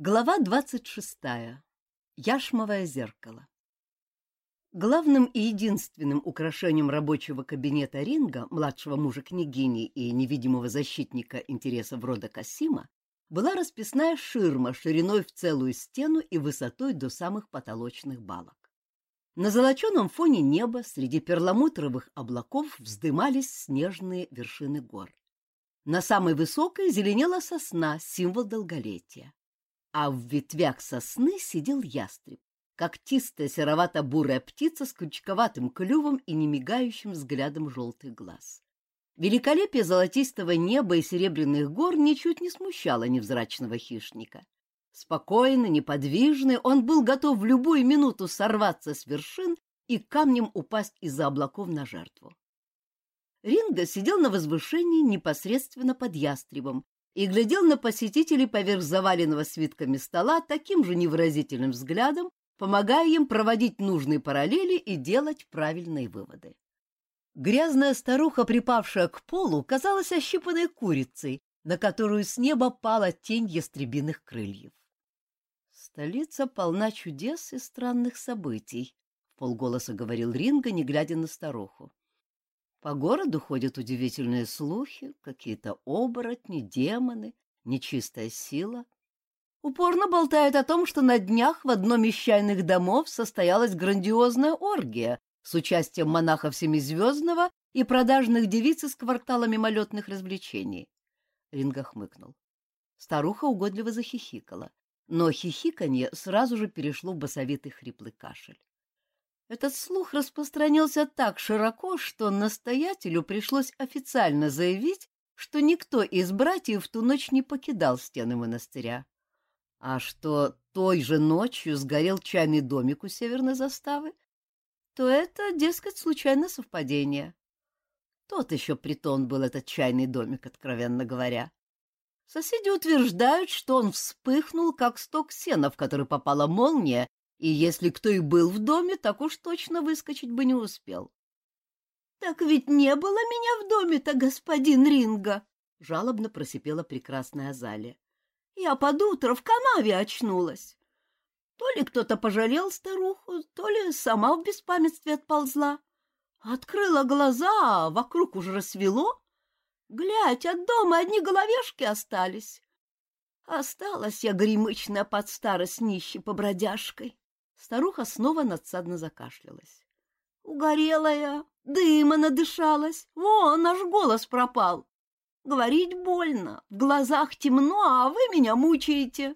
Глава двадцать шестая. Яшмовое зеркало. Главным и единственным украшением рабочего кабинета Ринга, младшего мужа княгини и невидимого защитника интересов рода Касима, была расписная ширма шириной в целую стену и высотой до самых потолочных балок. На золоченом фоне неба среди перламутровых облаков вздымались снежные вершины гор. На самой высокой зеленела сосна, символ долголетия а в ветвях сосны сидел ястреб, когтистая серовато-бурая птица с крючковатым клювом и немигающим взглядом желтых глаз. Великолепие золотистого неба и серебряных гор ничуть не смущало невзрачного хищника. Спокойный, неподвижный, он был готов в любую минуту сорваться с вершин и камнем упасть из-за облаков на жертву. Ринго сидел на возвышении непосредственно под ястребом и глядел на посетителей поверх заваленного свитками стола таким же невыразительным взглядом, помогая им проводить нужные параллели и делать правильные выводы. Грязная старуха, припавшая к полу, казалась ощипанной курицей, на которую с неба пала тень ястребиных крыльев. «Столица полна чудес и странных событий», — в полголоса говорил Ринга, не глядя на старуху. По городу ходят удивительные слухи, какие-то оборотни, демоны, нечистая сила. Упорно болтают о том, что на днях в одном из чайных домов состоялась грандиозная оргия с участием монахов Семизвездного и продажных девиц из квартала мимолетных развлечений. Ринга хмыкнул. Старуха угодливо захихикала, но хихиканье сразу же перешло в басовитый хриплый кашель. Этот слух распространился так широко, что настоятелю пришлось официально заявить, что никто из братьев в ту ночь не покидал стены монастыря. А что той же ночью сгорел чайный домик у северной заставы, то это, дескать, случайное совпадение. Тот еще притон был этот чайный домик, откровенно говоря. Соседи утверждают, что он вспыхнул, как сток сена, в который попала молния, и если кто и был в доме, так уж точно выскочить бы не успел. — Так ведь не было меня в доме-то, господин Ринга! — жалобно просипела прекрасная Азалия. — Я под утро в канаве очнулась. То ли кто-то пожалел старуху, то ли сама в беспамятстве отползла. Открыла глаза, а вокруг уже рассвело. Глядь, от дома одни головешки остались. Осталась я гремычная под старость нищей побродяжкой. Старуха снова надсадно закашлялась. Угорелая, дыма надышалась, вон наш голос пропал. Говорить больно, в глазах темно, а вы меня мучаете.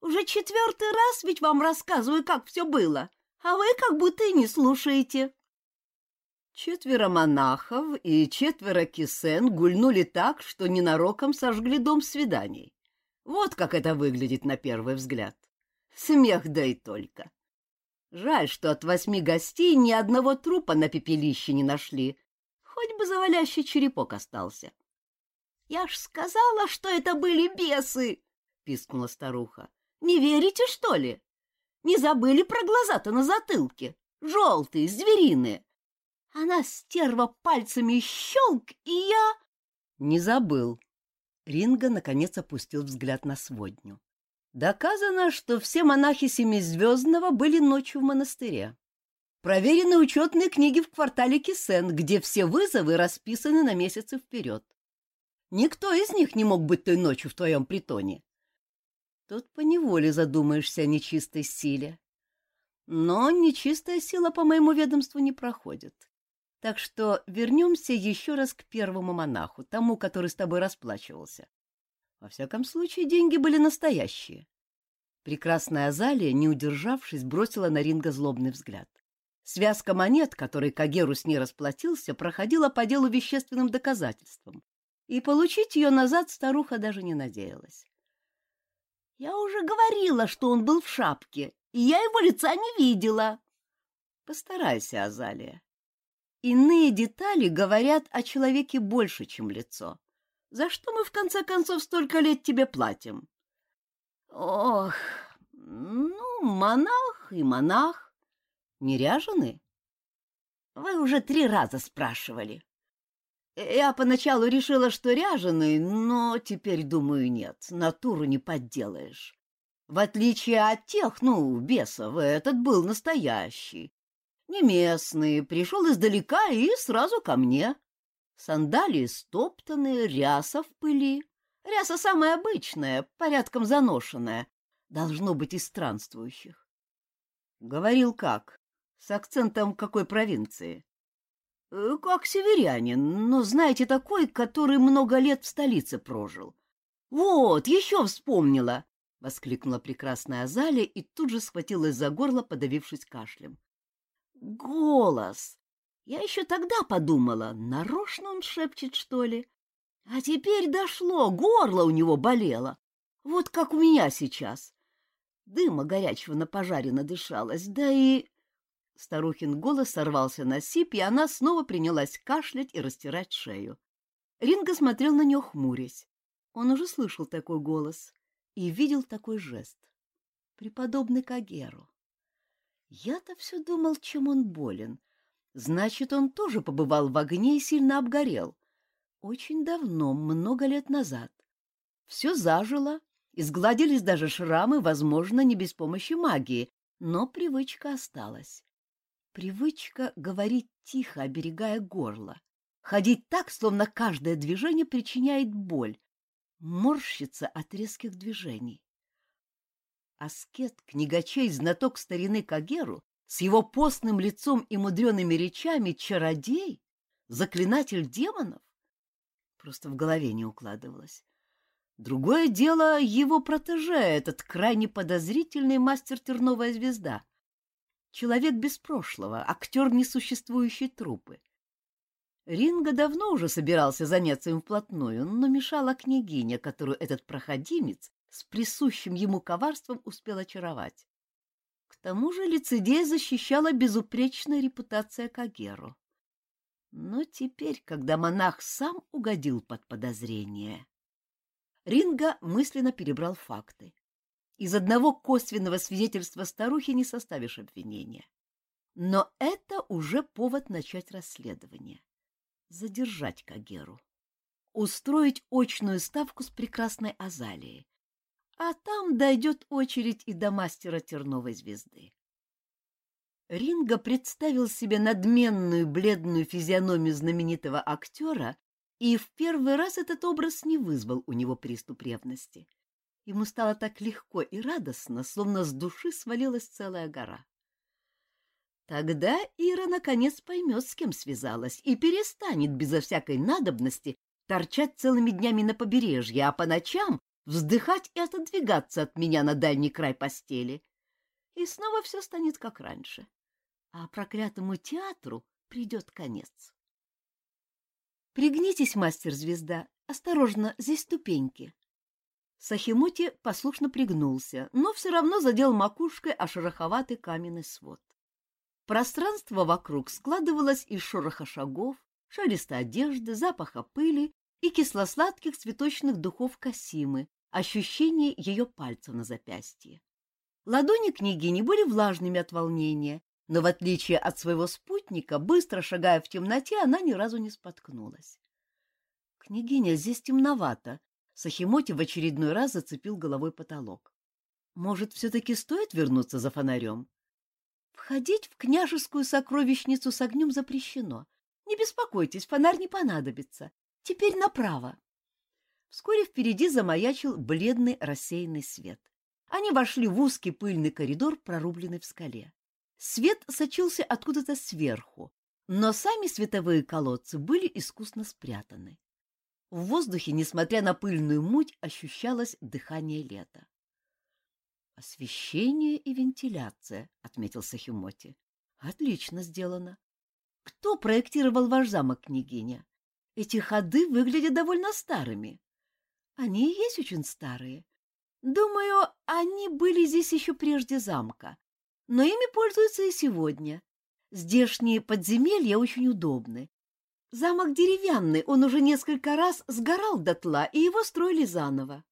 Уже четвертый раз ведь вам рассказываю, как все было, а вы как будто и не слушаете. Четверо монахов и четверо кисен гульнули так, что ненароком сожгли дом свиданий. Вот как это выглядит на первый взгляд. Смех да и только. Жаль, что от восьми гостей ни одного трупа на пепелище не нашли. Хоть бы завалящий черепок остался. — Я ж сказала, что это были бесы! — пискнула старуха. — Не верите, что ли? Не забыли про глаза-то на затылке? Желтые, звериные. Она стерва пальцами щелк, и я... Не забыл. Ринга наконец опустил взгляд на сводню. Доказано, что все монахи Семизвездного были ночью в монастыре. Проверены учетные книги в квартале Кисен, где все вызовы расписаны на месяцы вперед. Никто из них не мог быть той ночью в твоем притоне. Тут поневоле задумаешься о нечистой силе. Но нечистая сила по моему ведомству не проходит. Так что вернемся еще раз к первому монаху, тому, который с тобой расплачивался. Во всяком случае, деньги были настоящие. Прекрасная Азалия, не удержавшись, бросила на Ринга злобный взгляд. Связка монет, которой Кагеру с ней расплатился, проходила по делу вещественным доказательством, и получить ее назад старуха даже не надеялась. — Я уже говорила, что он был в шапке, и я его лица не видела. — Постарайся, Азалия. Иные детали говорят о человеке больше, чем лицо. За что мы, в конце концов, столько лет тебе платим? Ох, ну, монах и монах. Не ряжены? Вы уже три раза спрашивали. Я поначалу решила, что ряженый, но теперь, думаю, нет, натуру не подделаешь. В отличие от тех, ну, бесов, этот был настоящий. Не местный, пришел издалека и сразу ко мне. Сандалии стоптанные, ряса в пыли. Ряса самая обычная, порядком заношенная. Должно быть из странствующих. Говорил как? С акцентом какой провинции? Э, как северянин, но знаете, такой, который много лет в столице прожил. Вот, еще вспомнила, — воскликнула прекрасная Азалия и тут же схватилась за горло, подавившись кашлем. Голос! Я еще тогда подумала, нарочно он шепчет, что ли. А теперь дошло, горло у него болело. Вот как у меня сейчас. Дыма горячего на пожаре надышалась, да и... Старухин голос сорвался на сип, и она снова принялась кашлять и растирать шею. Ринга смотрел на нее хмурясь. Он уже слышал такой голос и видел такой жест. Преподобный Кагеру. Я-то все думал, чем он болен. Значит, он тоже побывал в огне и сильно обгорел. Очень давно, много лет назад. Все зажило, изгладились даже шрамы, возможно, не без помощи магии, но привычка осталась. Привычка говорить тихо, оберегая горло. Ходить так, словно каждое движение причиняет боль. Морщится от резких движений. Аскет, книгачей, знаток старины Кагеру, с его постным лицом и мудреными речами чародей, заклинатель демонов? Просто в голове не укладывалось. Другое дело его протеже, этот крайне подозрительный мастер Терновая звезда — Человек без прошлого, актер несуществующей трупы. Ринго давно уже собирался заняться им вплотную, но мешала княгиня, которую этот проходимец с присущим ему коварством успел очаровать. Тому же лицедея защищала безупречная репутация Кагеру. Но теперь, когда монах сам угодил под подозрение... Ринга мысленно перебрал факты. Из одного косвенного свидетельства старухи не составишь обвинения. Но это уже повод начать расследование. Задержать Кагеру. Устроить очную ставку с прекрасной Азалией. А там дойдет очередь и до мастера Терновой звезды. Ринго представил себе надменную бледную физиономию знаменитого актера, и в первый раз этот образ не вызвал у него приступ ревности. Ему стало так легко и радостно, словно с души свалилась целая гора. Тогда Ира наконец поймет, с кем связалась, и перестанет безо всякой надобности торчать целыми днями на побережье, а по ночам вздыхать и отодвигаться от меня на дальний край постели. И снова все станет как раньше. А проклятому театру придет конец. Пригнитесь, мастер-звезда, осторожно, здесь ступеньки. Сахимути послушно пригнулся, но все равно задел макушкой о шероховатый каменный свод. Пространство вокруг складывалось из шороха шагов, шелеста одежды, запаха пыли и кисло-сладких цветочных духов Касимы, ощущение ее пальцев на запястье. Ладони княгини были влажными от волнения, но в отличие от своего спутника, быстро шагая в темноте, она ни разу не споткнулась. — Княгиня, здесь темновато, Сахимоти в очередной раз зацепил головой потолок. Может, все-таки стоит вернуться за фонарем? Входить в княжескую сокровищницу с огнем запрещено. Не беспокойтесь, фонарь не понадобится. Теперь направо. Вскоре впереди замаячил бледный рассеянный свет. Они вошли в узкий пыльный коридор, прорубленный в скале. Свет сочился откуда-то сверху, но сами световые колодцы были искусно спрятаны. В воздухе, несмотря на пыльную муть, ощущалось дыхание лета. «Освещение и вентиляция», — отметил Сахимоти. «Отлично сделано. Кто проектировал ваш замок, княгиня? Эти ходы выглядят довольно старыми. Они и есть очень старые. Думаю, они были здесь еще прежде замка, но ими пользуются и сегодня. Здешние подземелья очень удобны, Замок деревянный, он уже несколько раз сгорал дотла, и его строили заново.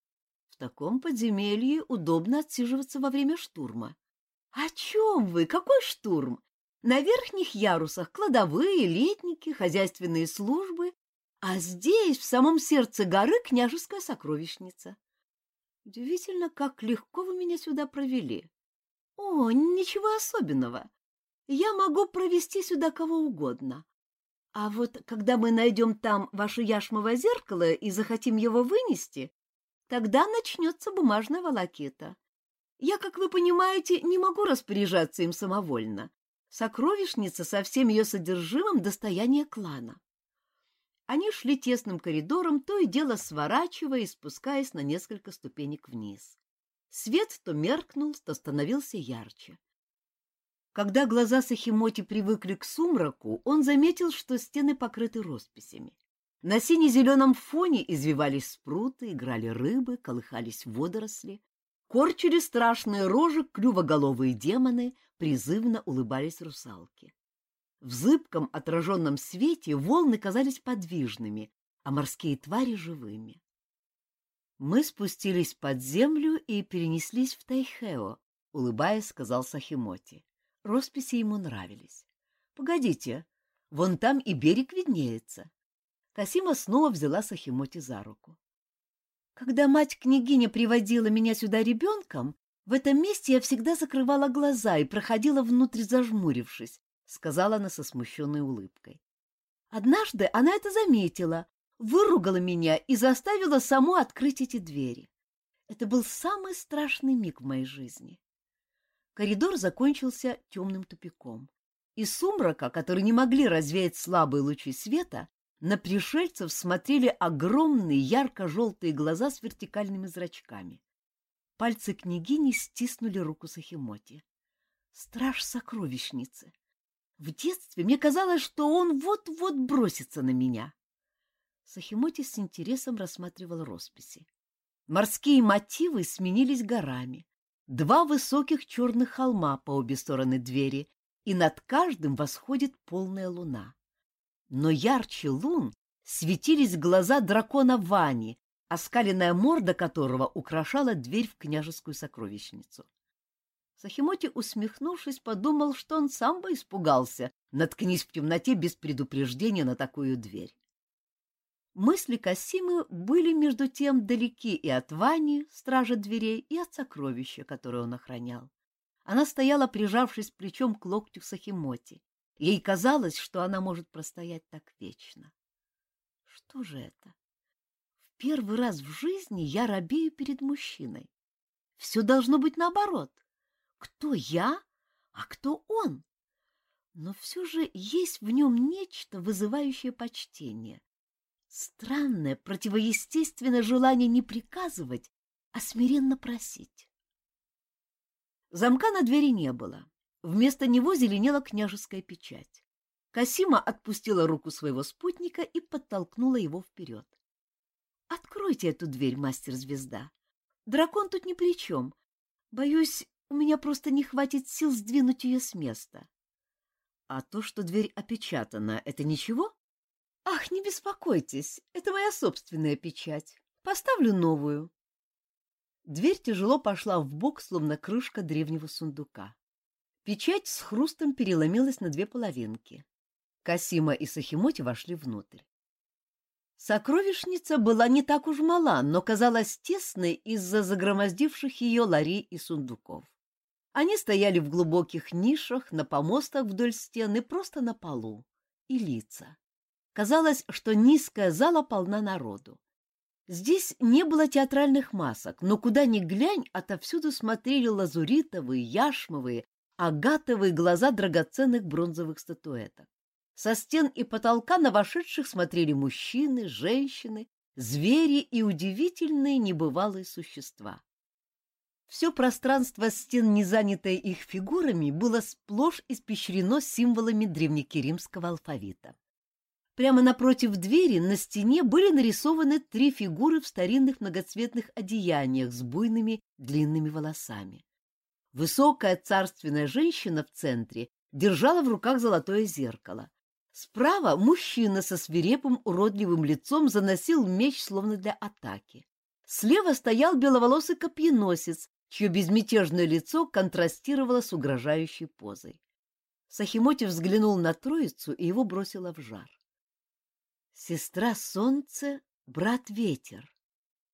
В таком подземелье удобно отсиживаться во время штурма. — О чем вы? Какой штурм? На верхних ярусах кладовые, летники, хозяйственные службы, а здесь, в самом сердце горы, княжеская сокровищница. Удивительно, как легко вы меня сюда провели. О, ничего особенного. Я могу провести сюда кого угодно. А вот когда мы найдем там ваше яшмовое зеркало и захотим его вынести, тогда начнется бумажная волокита. Я, как вы понимаете, не могу распоряжаться им самовольно. Сокровищница со всем ее содержимым — достояние клана. Они шли тесным коридором, то и дело сворачивая и спускаясь на несколько ступенек вниз. Свет то меркнул, то становился ярче. Когда глаза Сахимоти привыкли к сумраку, он заметил, что стены покрыты росписями. На сине-зеленом фоне извивались спруты, играли рыбы, колыхались водоросли. Корчили страшные рожи клювоголовые демоны, призывно улыбались русалки. В зыбком отраженном свете волны казались подвижными, а морские твари — живыми. Мы спустились под землю и перенеслись в Тайхео, — улыбаясь, сказал Сахимоти. Росписи ему нравились. — Погодите, вон там и берег виднеется. Касима снова взяла Сахимоти за руку. Когда мать-княгиня приводила меня сюда ребенком, в этом месте я всегда закрывала глаза и проходила внутрь, зажмурившись, — сказала она со смущенной улыбкой. Однажды она это заметила, выругала меня и заставила саму открыть эти двери. Это был самый страшный миг в моей жизни. Коридор закончился темным тупиком. Из сумрака, который не могли развеять слабые лучи света, на пришельцев смотрели огромные ярко-желтые глаза с вертикальными зрачками. Пальцы княгини стиснули руку Сахимоти. Страж сокровищницы. В детстве мне казалось, что он вот-вот бросится на меня. Сахимоти с интересом рассматривал росписи. Морские мотивы сменились горами. Два высоких черных холма по обе стороны двери, и над каждым восходит полная луна но ярче лун светились глаза дракона Вани, оскаленная морда которого украшала дверь в княжескую сокровищницу. Сахимоти, усмехнувшись, подумал, что он сам бы испугался, наткнись в темноте без предупреждения на такую дверь. Мысли Касимы были между тем далеки и от Вани, стража дверей, и от сокровища, которое он охранял. Она стояла, прижавшись плечом к локтю Сахимоти. Ей казалось, что она может простоять так вечно. Что же это? В первый раз в жизни я робею перед мужчиной. Все должно быть наоборот. Кто я, а кто он? Но все же есть в нем нечто, вызывающее почтение. Странное, противоестественное желание не приказывать, а смиренно просить. Замка на двери не было. Вместо него зеленела княжеская печать. Касима отпустила руку своего спутника и подтолкнула его вперед. — Откройте эту дверь, мастер-звезда. Дракон тут ни при чем. Боюсь, у меня просто не хватит сил сдвинуть ее с места. — А то, что дверь опечатана, это ничего? — Ах, не беспокойтесь, это моя собственная печать. Поставлю новую. Дверь тяжело пошла в бок, словно крышка древнего сундука. Печать с хрустом переломилась на две половинки. Касима и Сахимоти вошли внутрь. Сокровищница была не так уж мала, но казалась тесной из-за загромоздивших ее ларей и сундуков. Они стояли в глубоких нишах, на помостах вдоль стены, просто на полу. И лица. Казалось, что низкая зала полна народу. Здесь не было театральных масок, но куда ни глянь, отовсюду смотрели лазуритовые, яшмовые, агатовые глаза драгоценных бронзовых статуэток. Со стен и потолка на вошедших смотрели мужчины, женщины, звери и удивительные небывалые существа. Все пространство стен, не занятое их фигурами, было сплошь испещрено символами древнекиримского алфавита. Прямо напротив двери на стене были нарисованы три фигуры в старинных многоцветных одеяниях с буйными длинными волосами. Высокая царственная женщина в центре держала в руках золотое зеркало. Справа мужчина со свирепым уродливым лицом заносил меч, словно для атаки. Слева стоял беловолосый копьеносец, чье безмятежное лицо контрастировало с угрожающей позой. Сахимоти взглянул на троицу и его бросило в жар. Сестра солнце, брат ветер.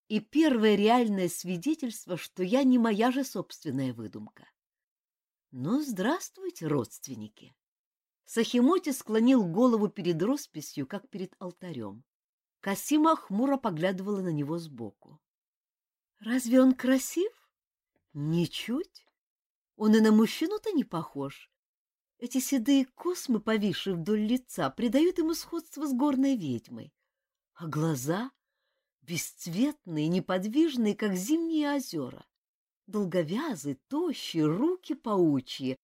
и первое реальное свидетельство, что я не моя же собственная выдумка. Ну, здравствуйте, родственники! Сахимоти склонил голову перед росписью, как перед алтарем. Касима хмуро поглядывала на него сбоку. — Разве он красив? — Ничуть. Он и на мужчину-то не похож. Эти седые космы, повисшие вдоль лица, придают ему сходство с горной ведьмой. А глаза бесцветные, неподвижные, как зимние озера. Долговязый, тощий, руки паучьи.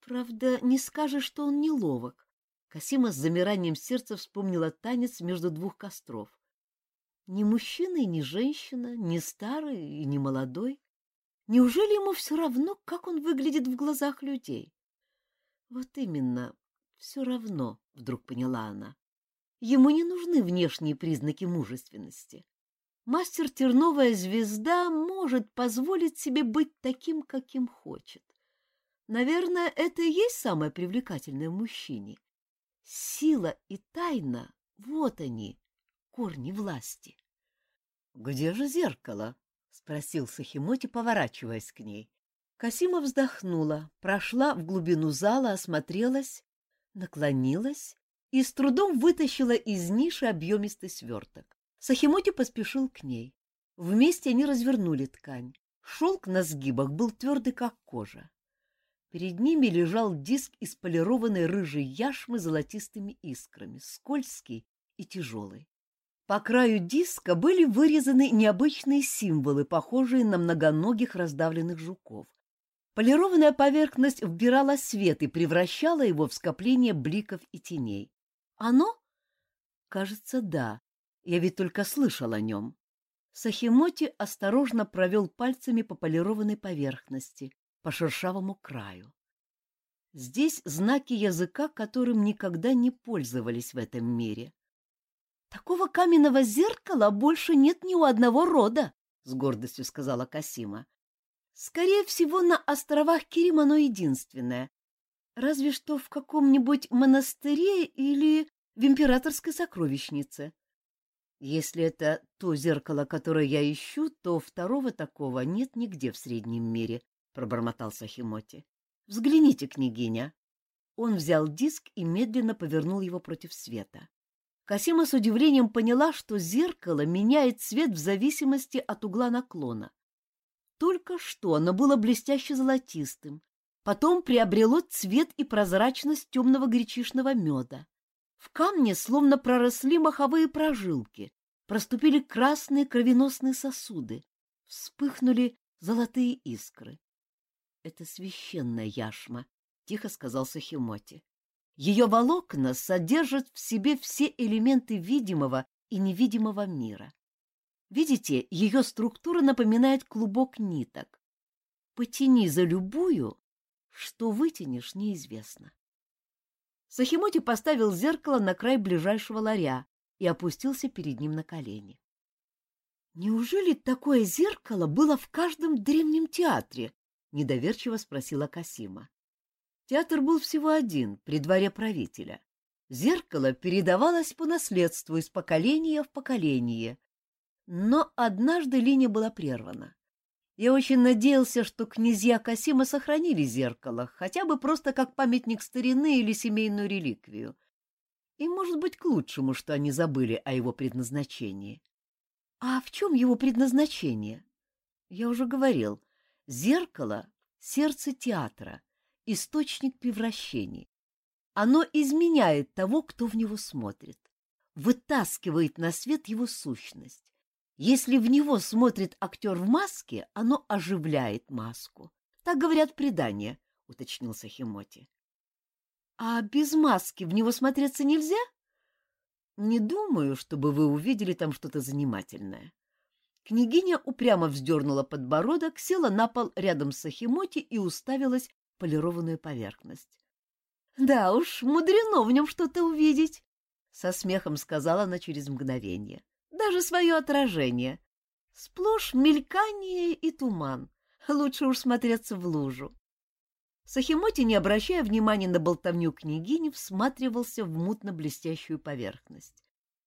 Правда, не скажешь, что он неловок. Касима с замиранием сердца вспомнила танец между двух костров. Ни мужчина и ни женщина, ни старый и ни молодой. Неужели ему все равно, как он выглядит в глазах людей? Вот именно, все равно, вдруг поняла она. Ему не нужны внешние признаки мужественности. Мастер Терновая звезда может позволить себе быть таким, каким хочет. Наверное, это и есть самое привлекательное в мужчине. Сила и тайна — вот они, корни власти. — Где же зеркало? — спросил Сахимоти, поворачиваясь к ней. Касима вздохнула, прошла в глубину зала, осмотрелась, наклонилась и с трудом вытащила из ниши объемистый сверток. Сахимоти поспешил к ней. Вместе они развернули ткань. Шелк на сгибах был твердый, как кожа. Перед ними лежал диск из полированной рыжей яшмы золотистыми искрами, скользкий и тяжелый. По краю диска были вырезаны необычные символы, похожие на многоногих раздавленных жуков. Полированная поверхность вбирала свет и превращала его в скопление бликов и теней. Оно? Кажется, да. Я ведь только слышал о нем. Сахимоти осторожно провел пальцами по полированной поверхности, по шершавому краю. Здесь знаки языка, которым никогда не пользовались в этом мире. Такого каменного зеркала больше нет ни у одного рода, с гордостью сказала Касима. Скорее всего, на островах Кирим оно единственное. Разве что в каком-нибудь монастыре или в императорской сокровищнице. Если это то зеркало, которое я ищу, то второго такого нет нигде в среднем мире, — пробормотал Сахимоти. — Взгляните, княгиня. Он взял диск и медленно повернул его против света. Касима с удивлением поняла, что зеркало меняет цвет в зависимости от угла наклона. Только что оно было блестяще золотистым, потом приобрело цвет и прозрачность темного гречишного меда. В камне словно проросли маховые прожилки, проступили красные кровеносные сосуды, вспыхнули золотые искры. — Это священная яшма, — тихо сказал Сахимоти. Ее волокна содержат в себе все элементы видимого и невидимого мира. Видите, ее структура напоминает клубок ниток. Потяни за любую, что вытянешь, неизвестно. Сахимоти поставил зеркало на край ближайшего ларя и опустился перед ним на колени. «Неужели такое зеркало было в каждом древнем театре?» — недоверчиво спросила Касима. Театр был всего один, при дворе правителя. Зеркало передавалось по наследству из поколения в поколение. Но однажды линия была прервана. Я очень надеялся, что князья Касима сохранили зеркало, хотя бы просто как памятник старины или семейную реликвию. И, может быть, к лучшему, что они забыли о его предназначении. А в чем его предназначение? Я уже говорил, зеркало — сердце театра, источник превращений. Оно изменяет того, кто в него смотрит, вытаскивает на свет его сущность, если в него смотрит актер в маске, оно оживляет маску. Так говорят предания, — уточнил Сахимоти. — А без маски в него смотреться нельзя? — Не думаю, чтобы вы увидели там что-то занимательное. Княгиня упрямо вздернула подбородок, села на пол рядом с Сахимоти и уставилась полированную поверхность. — Да уж, мудрено в нем что-то увидеть, — со смехом сказала она через мгновение. — даже свое отражение. Сплошь мелькание и туман. Лучше уж смотреться в лужу. Сахимоти, не обращая внимания на болтовню княгини, всматривался в мутно-блестящую поверхность.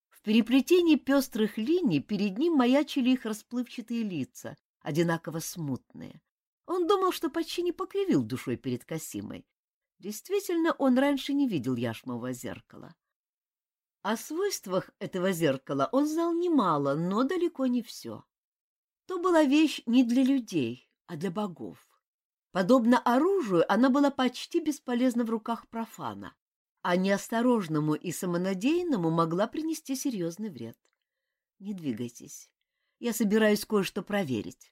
В переплетении пестрых линий перед ним маячили их расплывчатые лица, одинаково смутные. Он думал, что почти не покривил душой перед Касимой. Действительно, он раньше не видел яшмового зеркала. О свойствах этого зеркала он знал немало, но далеко не все. То была вещь не для людей, а для богов. Подобно оружию, она была почти бесполезна в руках профана, а неосторожному и самонадеянному могла принести серьезный вред. Не двигайтесь. Я собираюсь кое-что проверить.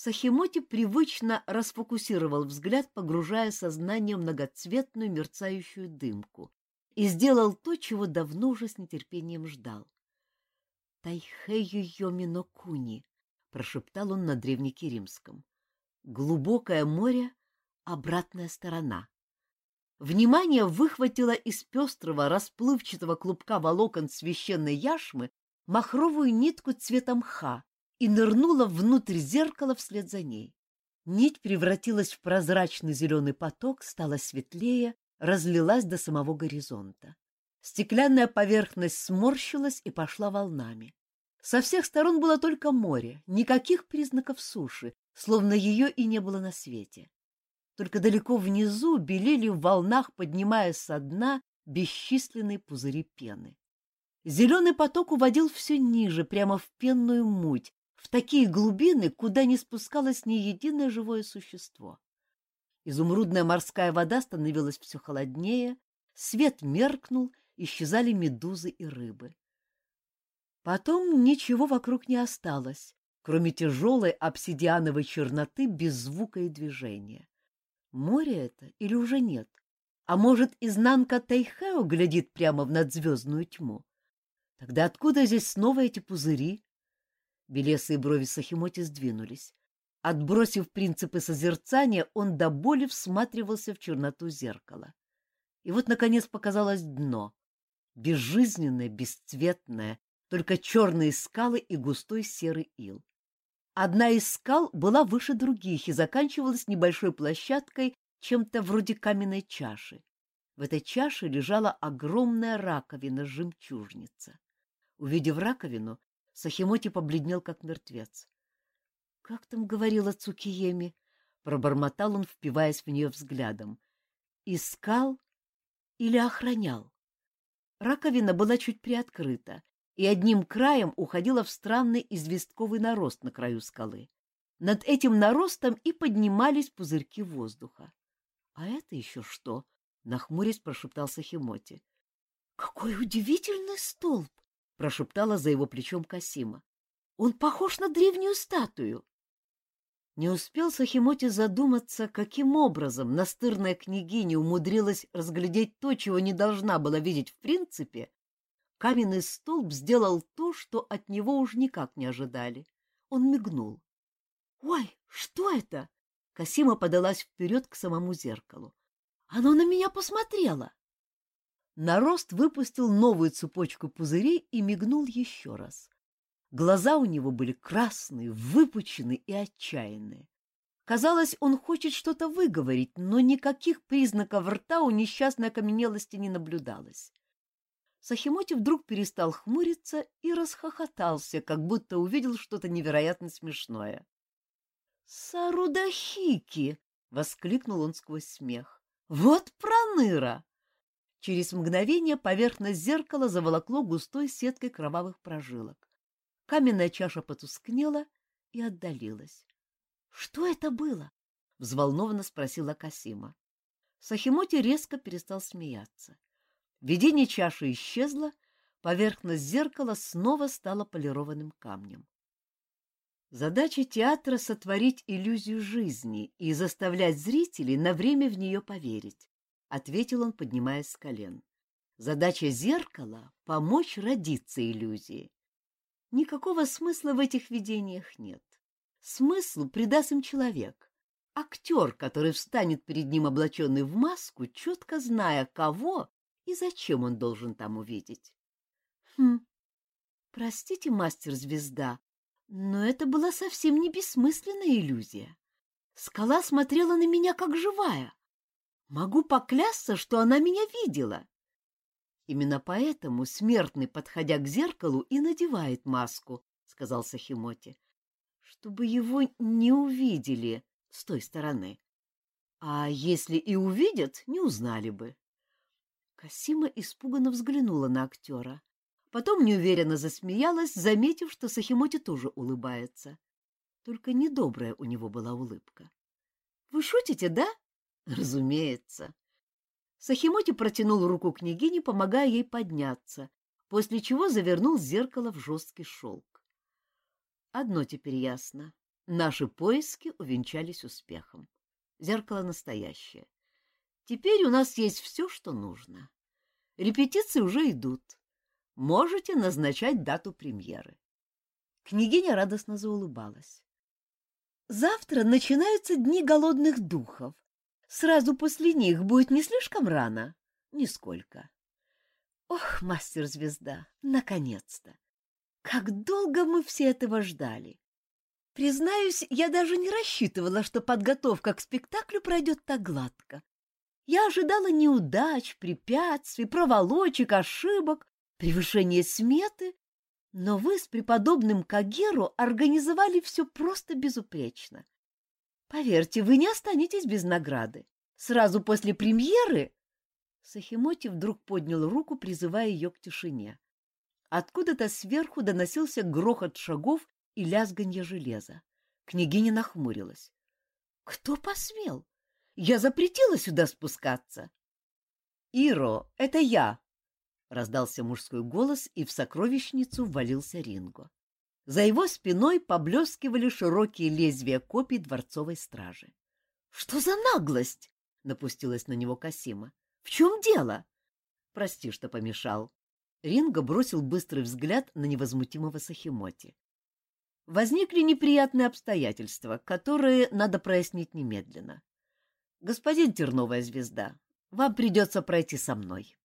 Сахимоти привычно расфокусировал взгляд, погружая сознание в многоцветную мерцающую дымку, и сделал то, чего давно уже с нетерпением ждал. «Тайхэю Йомино Куни», — прошептал он на древнекиримском. «Глубокое море — обратная сторона». Внимание выхватило из пестрого расплывчатого клубка волокон священной яшмы махровую нитку цвета мха, и нырнула внутрь зеркала вслед за ней. Нить превратилась в прозрачный зеленый поток, стала светлее, разлилась до самого горизонта. Стеклянная поверхность сморщилась и пошла волнами. Со всех сторон было только море, никаких признаков суши, словно ее и не было на свете. Только далеко внизу белели в волнах, поднимаясь со дна, бесчисленные пузыри пены. Зеленый поток уводил все ниже, прямо в пенную муть, в такие глубины, куда не спускалось ни единое живое существо. Изумрудная морская вода становилась все холоднее, свет меркнул, исчезали медузы и рыбы. Потом ничего вокруг не осталось, кроме тяжелой обсидиановой черноты без звука и движения. Море это или уже нет? А может, изнанка Тайхео глядит прямо в надзвездную тьму? Тогда откуда здесь снова эти пузыри, Белесые брови Сахимоти сдвинулись. Отбросив принципы созерцания, он до боли всматривался в черноту зеркала. И вот, наконец, показалось дно. Безжизненное, бесцветное, только черные скалы и густой серый ил. Одна из скал была выше других и заканчивалась небольшой площадкой, чем-то вроде каменной чаши. В этой чаше лежала огромная раковина-жемчужница. Увидев раковину, Сахимоти побледнел, как мертвец. — Как там говорила Цукиеми? — пробормотал он, впиваясь в нее взглядом. — Искал или охранял? Раковина была чуть приоткрыта, и одним краем уходила в странный известковый нарост на краю скалы. Над этим наростом и поднимались пузырьки воздуха. — А это еще что? — нахмурясь прошептал Сахимоти. — Какой удивительный столб! Прошептала за его плечом Касима. Он похож на древнюю статую. Не успел Сахимоти задуматься, каким образом настырная княгиня умудрилась разглядеть то, чего не должна была видеть в принципе, каменный столб сделал то, что от него уж никак не ожидали. Он мигнул. «Ой, что это?» Касима подалась вперед к самому зеркалу. «Оно на меня посмотрело!» Нарост выпустил новую цепочку пузырей и мигнул еще раз. Глаза у него были красные, выпученные и отчаянные. Казалось, он хочет что-то выговорить, но никаких признаков рта у несчастной окаменелости не наблюдалось. Сахимоти вдруг перестал хмуриться и расхохотался, как будто увидел что-то невероятно смешное. «Сарудахики!» — воскликнул он сквозь смех. «Вот проныра! Через мгновение поверхность зеркала заволокло густой сеткой кровавых прожилок. Каменная чаша потускнела и отдалилась. — Что это было? — взволнованно спросила Касима. Сахимоти резко перестал смеяться. Видение чаши исчезло, поверхность зеркала снова стала полированным камнем. Задача театра — сотворить иллюзию жизни и заставлять зрителей на время в нее поверить. — ответил он, поднимаясь с колен. Задача зеркала — помочь родиться иллюзии. Никакого смысла в этих видениях нет. Смысл придаст им человек. Актер, который встанет перед ним облаченный в маску, четко зная, кого и зачем он должен там увидеть. Хм, простите, мастер-звезда, но это была совсем не бессмысленная иллюзия. Скала смотрела на меня как живая. Могу поклясться, что она меня видела. Именно поэтому смертный, подходя к зеркалу, и надевает маску, — сказал Сахимоти, — чтобы его не увидели с той стороны. А если и увидят, не узнали бы. Касима испуганно взглянула на актера. Потом неуверенно засмеялась, заметив, что Сахимоти тоже улыбается. Только недобрая у него была улыбка. — Вы шутите, да? — Разумеется. Сахимоти протянул руку княгине, помогая ей подняться, после чего завернул зеркало в жесткий шелк. Одно теперь ясно. Наши поиски увенчались успехом. Зеркало настоящее. Теперь у нас есть все, что нужно. Репетиции уже идут. Можете назначать дату премьеры. Княгиня радостно заулыбалась. Завтра начинаются дни голодных духов. Сразу после них будет не слишком рано? Нисколько. Ох, мастер-звезда, наконец-то! Как долго мы все этого ждали! Признаюсь, я даже не рассчитывала, что подготовка к спектаклю пройдет так гладко. Я ожидала неудач, препятствий, проволочек, ошибок, превышения сметы но вы с преподобным Кагеру организовали все просто безупречно. Поверьте, вы не останетесь без награды. Сразу после премьеры... Сахимоти вдруг поднял руку, призывая ее к тишине. Откуда-то сверху доносился грохот шагов и лязганье железа. Княгиня нахмурилась. — Кто посмел? Я запретила сюда спускаться. — Иро, это я, Раздался мужской голос, и в сокровищницу ввалился Ринго. За его спиной поблескивали широкие лезвия копий дворцовой стражи. — Что за наглость? — напустилась на него Касима. — В чем дело? — Прости, что помешал. Ринго бросил быстрый взгляд на невозмутимого Сахимоти. Возникли неприятные обстоятельства, которые надо прояснить немедленно. Господин Терновая звезда, вам придется пройти со мной.